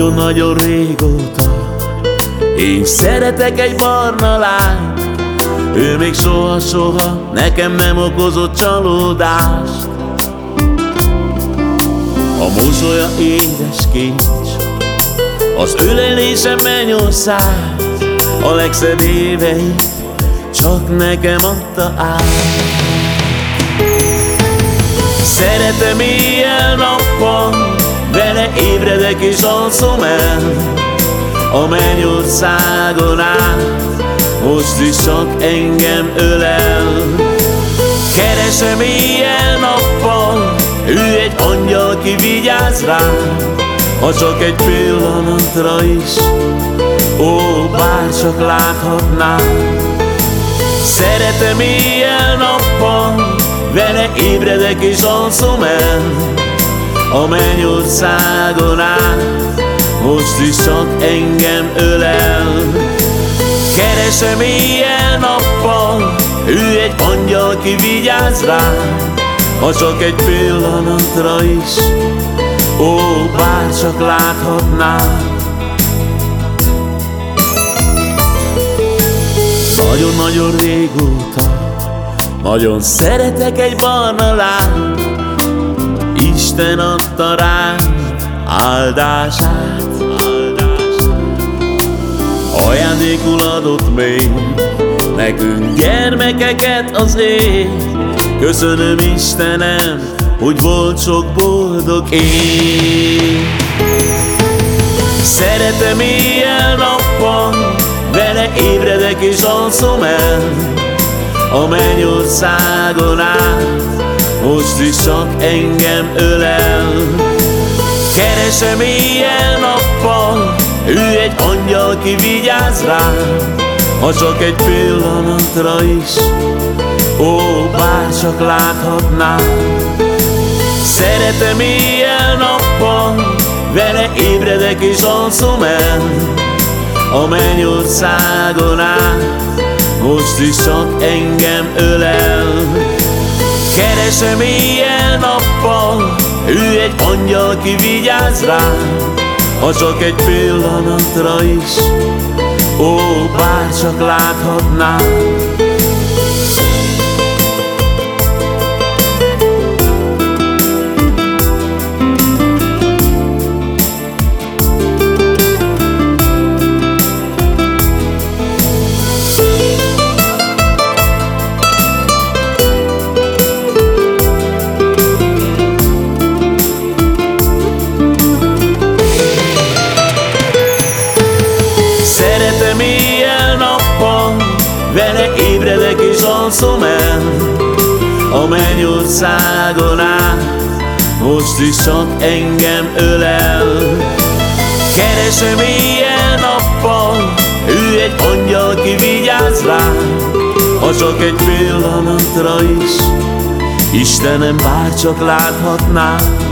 Nagyon-nagyon régóta. Én szeretek egy barna lányt. Ő még soha-soha Nekem nem okozott csalódást. A mosolya édes kincs. Az ölelése mennyország. A legszebb éveit Csak nekem adta át. Szeretem éjjel-nappal vele ébredek és alszom el A mennyországon át. Most is csak engem ölel. Keresem éjjel-nappal Ő egy angyal, ki vigyáz rám Ha csak egy pillanatra is Ó, bár csak láthatnám Szeretem éjjel-nappal Vele ébredek és alszom el a mennyországon át Most is csak engem ölel. Keresem éjjel-nappal Ő egy angyal, ki vigyáz rám Ha csak egy pillanatra is Ó, bár csak láthatnám Nagyon-nagyon régóta Nagyon szeretek egy barna lányt Isten adta áldását, áldását. Ajándékul adott még nekünk gyermekeket az ég. Köszönöm Istenem, hogy volt sok boldog én Szeretem éjjel-nappal, vele ébredek és alszom el A mennyországon át most is csak engem ölel. Keresem éjjel-nappal Ő egy angyal, ki vigyáz rám Ha csak egy pillanatra is Ó, bár csak láthatnám Szeretem éjjel-nappal Vele ébredek és alszom el. A mennyországon át Most is csak engem ölel Keresem éjjel-nappal Ő egy angyal, ki vigyáz rám Ha csak egy pillanatra is Ó, bár csak láthatnám alszom el A mennyországon át Most is csak engem ölel. Keresem éjjel-nappal Ő egy angyal, ki vigyáz rám Ha csak egy pillanatra is Istenem, bár csak láthatnám